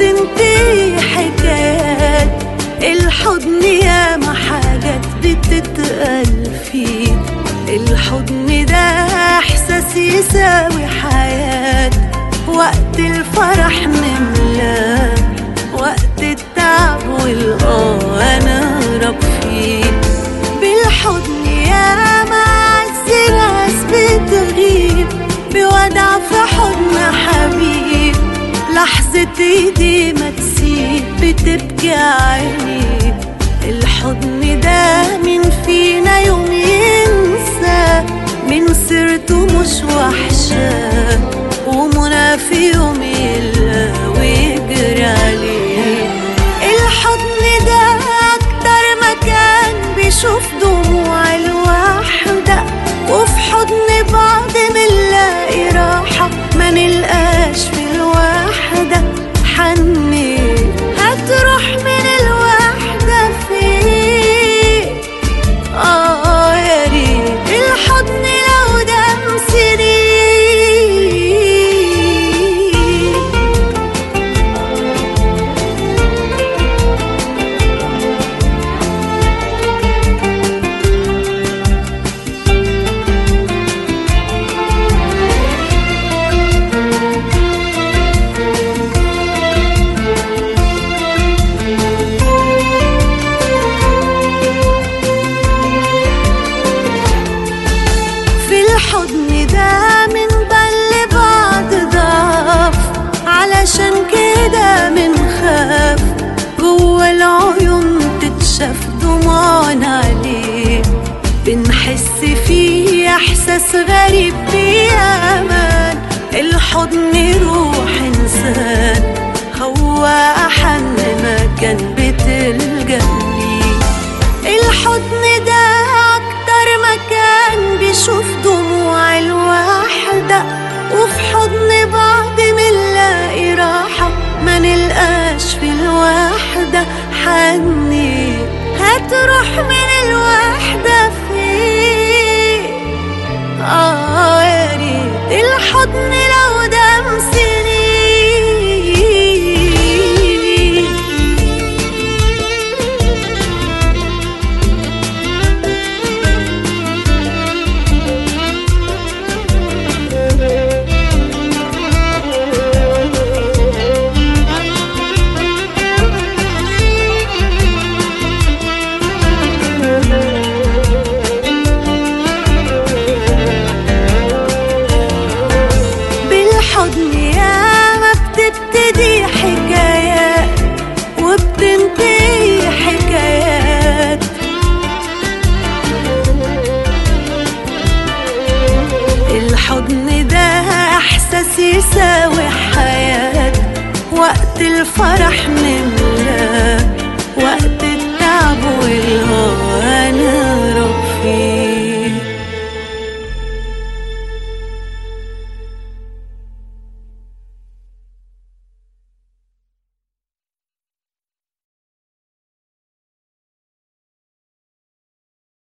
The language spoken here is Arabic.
وبتنتهي حكايات. الحضن ياما حاجات بتتقال فيه الحضن ده إحساس يساوي حياة. وقت الفرح نملاه لحظة ايدي ما تسيب بتبكي عيني. الحضن ده مين فينا يوم ينسى من سيرته مش وحشة. ومنى في يوم يلا ويجري الحضن ده أكتر مكان بيشوف دموع الوحدة. وفي حضن بعض منلاقي راحة ما الوحدة حني غريب بأمان الحضن روح إنسان. هو أحن مكان بتلجأ ليه الحضن ده أكتر مكان بيشوف دموع الوحدة. وفي حضن بعض منلاقي راحة ما نلقاش في الوحدة. حني يساوي حياة وقت الفرح نملاه وقت